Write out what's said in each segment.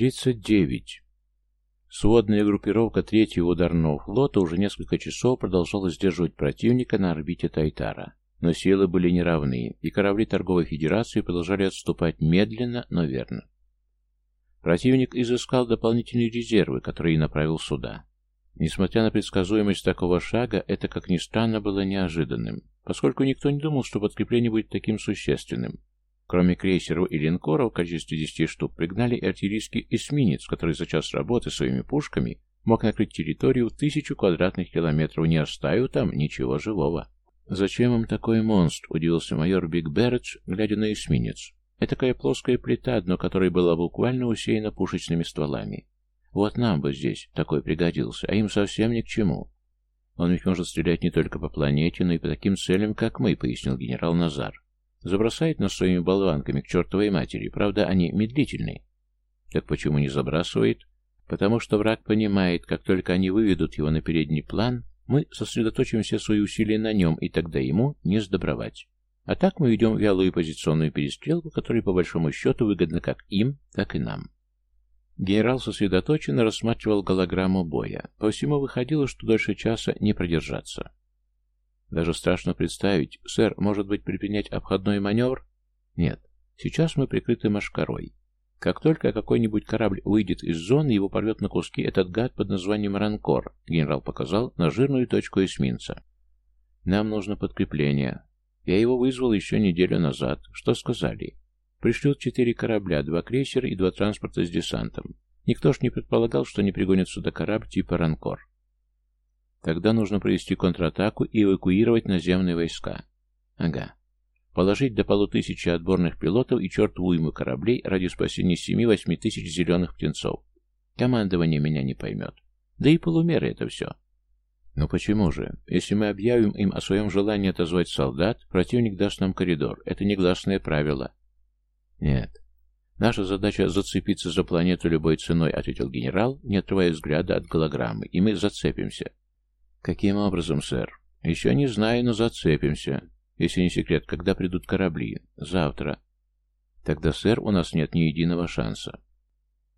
39. Сводная группировка третьего ударного флота уже несколько часов продолжала сдерживать противника на орбите Тайтара. Но силы были неравны, и корабли торговой федерации продолжали отступать медленно, но верно. Противник изыскал дополнительные резервы, которые направил сюда. Несмотря на предсказуемость такого шага, это, как ни странно, было неожиданным, поскольку никто не думал, что подкрепление будет таким существенным. Кроме крейсеров и линкоров в количестве 10 штук пригнали артиллерийский эсминец, который за час работы своими пушками мог накрыть территорию в тысячу квадратных километров, не оставив там ничего живого. «Зачем им такой монстр?» — удивился майор Биг Берредж, глядя на эсминец. Это такая плоская плита, дно которой была буквально усеяна пушечными стволами. Вот нам бы здесь такой пригодился, а им совсем ни к чему. Он ведь может стрелять не только по планете, но и по таким целям, как мы, пояснил генерал Назар. Забросает нас своими болванками к чертовой матери, правда, они медлительны. Так почему не забрасывает? Потому что враг понимает, как только они выведут его на передний план, мы сосредоточим все свои усилия на нем, и тогда ему не сдобровать. А так мы ведем вялую позиционную перестрелку, которая по большому счету выгодна как им, так и нам. Генерал сосредоточенно рассматривал голограмму боя. По всему выходило, что дольше часа не продержаться. Даже страшно представить, сэр, может быть, предпринять обходной маневр? Нет, сейчас мы прикрыты машкарой. Как только какой-нибудь корабль выйдет из зоны, его порвет на куски этот гад под названием Ранкор, генерал показал на жирную точку эсминца. Нам нужно подкрепление. Я его вызвал еще неделю назад. Что сказали? Пришлют четыре корабля, два крейсера и два транспорта с десантом. Никто ж не предполагал, что не пригонят сюда корабль типа Ранкор. Тогда нужно провести контратаку и эвакуировать наземные войска. Ага положить до полутысячи отборных пилотов и черт уйму кораблей ради спасения семи-восьми тысяч зеленых птенцов. Командование меня не поймет. Да и полумеры это все. Но почему же? Если мы объявим им о своем желании отозвать солдат, противник даст нам коридор. Это негласное правило. Нет. Наша задача зацепиться за планету любой ценой, ответил генерал, не отрывая взгляда от голограммы, и мы зацепимся. Каким образом, сэр? Еще не знаю, но зацепимся. Если не секрет, когда придут корабли? Завтра. Тогда, сэр, у нас нет ни единого шанса.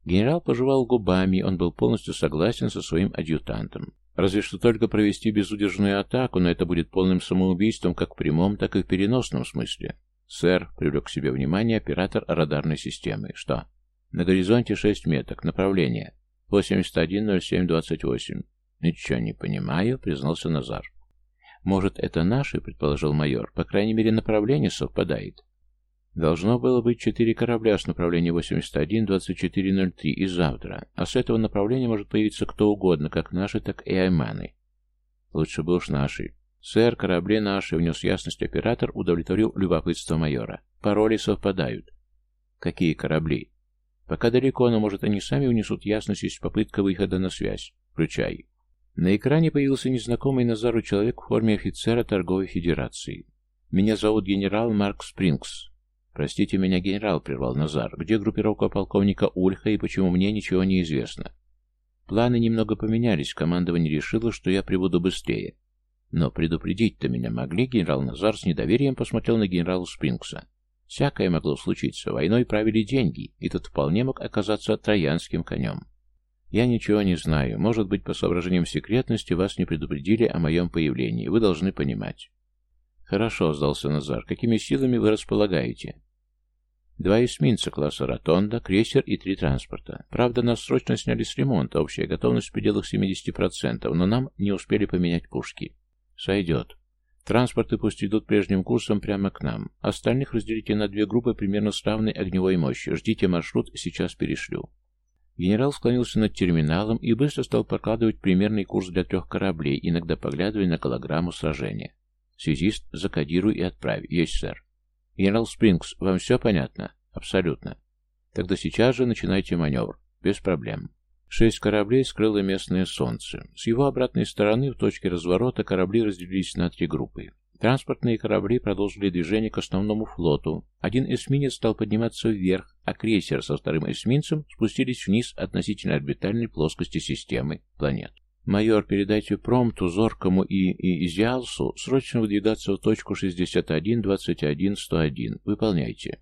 Генерал пожевал губами, он был полностью согласен со своим адъютантом. Разве что только провести безудержную атаку, но это будет полным самоубийством как в прямом, так и в переносном смысле. Сэр, привлек к себе внимание оператор радарной системы. Что? На горизонте шесть меток. Направление. 810728. Ничего не понимаю, признался Назар. «Может, это наши?» — предположил майор. «По крайней мере, направление совпадает». Должно было быть четыре корабля с направлением 81-2403 и завтра, а с этого направления может появиться кто угодно, как наши, так и айманы. Лучше бы уж наши. Сэр, корабли наши, внес ясность оператор, удовлетворил любопытство майора. Пароли совпадают. Какие корабли? Пока далеко, но может они сами унесут ясность, есть попытка выхода на связь. Включай. На экране появился незнакомый Назару человек в форме офицера торговой федерации. «Меня зовут генерал Марк Спрингс». «Простите меня, генерал», — прервал Назар. «Где группировка полковника Ульха и почему мне ничего не известно?» Планы немного поменялись, командование решило, что я прибуду быстрее. Но предупредить-то меня могли, генерал Назар с недоверием посмотрел на генерала Спрингса. Всякое могло случиться, войной правили деньги, и тот вполне мог оказаться троянским конем. «Я ничего не знаю. Может быть, по соображениям секретности вас не предупредили о моем появлении. Вы должны понимать». «Хорошо», — сдался Назар. «Какими силами вы располагаете?» «Два эсминца класса «Ротонда», крейсер и три транспорта. Правда, нас срочно сняли с ремонта, общая готовность в пределах 70%, но нам не успели поменять пушки». «Сойдет. Транспорты пусть идут прежним курсом прямо к нам. Остальных разделите на две группы примерно с равной огневой мощью. Ждите маршрут, сейчас перешлю». Генерал склонился над терминалом и быстро стал прокладывать примерный курс для трех кораблей, иногда поглядывая на голограмму сражения. «Связист, закодируй и отправь. Есть, сэр». «Генерал Спрингс, вам все понятно?» «Абсолютно». «Тогда сейчас же начинайте маневр. Без проблем». Шесть кораблей скрыло местное солнце. С его обратной стороны, в точке разворота, корабли разделились на три группы. Транспортные корабли продолжили движение к основному флоту. Один эсминец стал подниматься вверх, а крейсер со вторым эсминцем спустились вниз относительно орбитальной плоскости системы планет. «Майор, передайте Промту, Зоркому и, и Изиалсу срочно выдвигаться в точку 61-21-101. Выполняйте».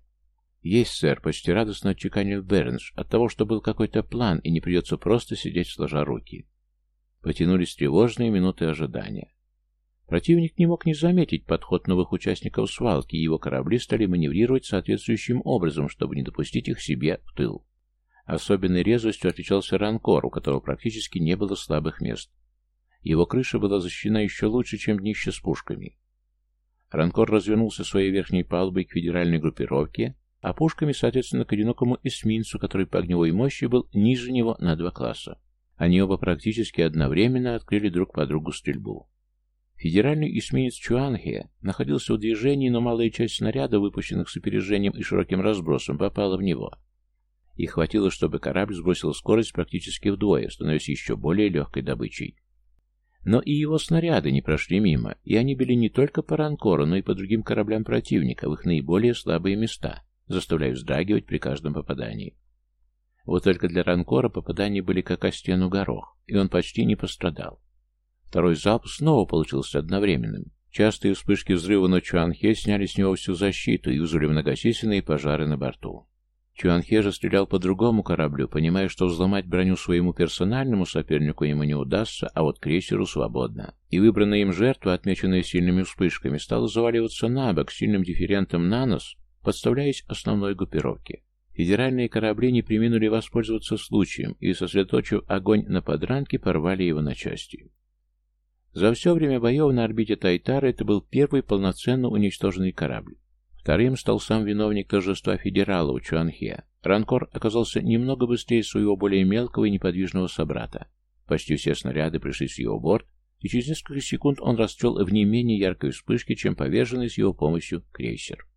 «Есть, сэр», — почти радостно отчеканил Бернш, от того, что был какой-то план, и не придется просто сидеть сложа руки. Потянулись тревожные минуты ожидания. Противник не мог не заметить подход новых участников свалки, и его корабли стали маневрировать соответствующим образом, чтобы не допустить их себе в тыл. Особенной резвостью отличался Ранкор, у которого практически не было слабых мест. Его крыша была защищена еще лучше, чем днище с пушками. Ранкор развернулся своей верхней палубой к федеральной группировке, а пушками, соответственно, к одинокому эсминцу, который по огневой мощи был ниже него на два класса. Они оба практически одновременно открыли друг по другу стрельбу. Федеральный эсминец Чуанхе находился в движении, но малая часть снаряда, выпущенных с опережением и широким разбросом, попала в него. И хватило, чтобы корабль сбросил скорость практически вдвое, становясь еще более легкой добычей. Но и его снаряды не прошли мимо, и они били не только по ранкору, но и по другим кораблям противника в их наиболее слабые места, заставляя вздрагивать при каждом попадании. Вот только для ранкора попадания были как о стену горох, и он почти не пострадал. Второй залп снова получился одновременным. Частые вспышки взрыва на Чуанхе сняли с него всю защиту и вызвали многочисленные пожары на борту. Чуанхе же стрелял по другому кораблю, понимая, что взломать броню своему персональному сопернику ему не удастся, а вот крейсеру свободно. И выбранная им жертва, отмеченная сильными вспышками, стала заваливаться на бок сильным дифферентом на нос, подставляясь основной группировке. Федеральные корабли не приминули воспользоваться случаем и, сосредоточив огонь на подранке, порвали его на части. За все время боев на орбите Тайтара это был первый полноценно уничтоженный корабль. Вторым стал сам виновник торжества федералов Чуанхе. Ранкор оказался немного быстрее своего более мелкого и неподвижного собрата. Почти все снаряды пришли с его борт, и через несколько секунд он расцвел в не менее яркой вспышке, чем поверженный с его помощью крейсер.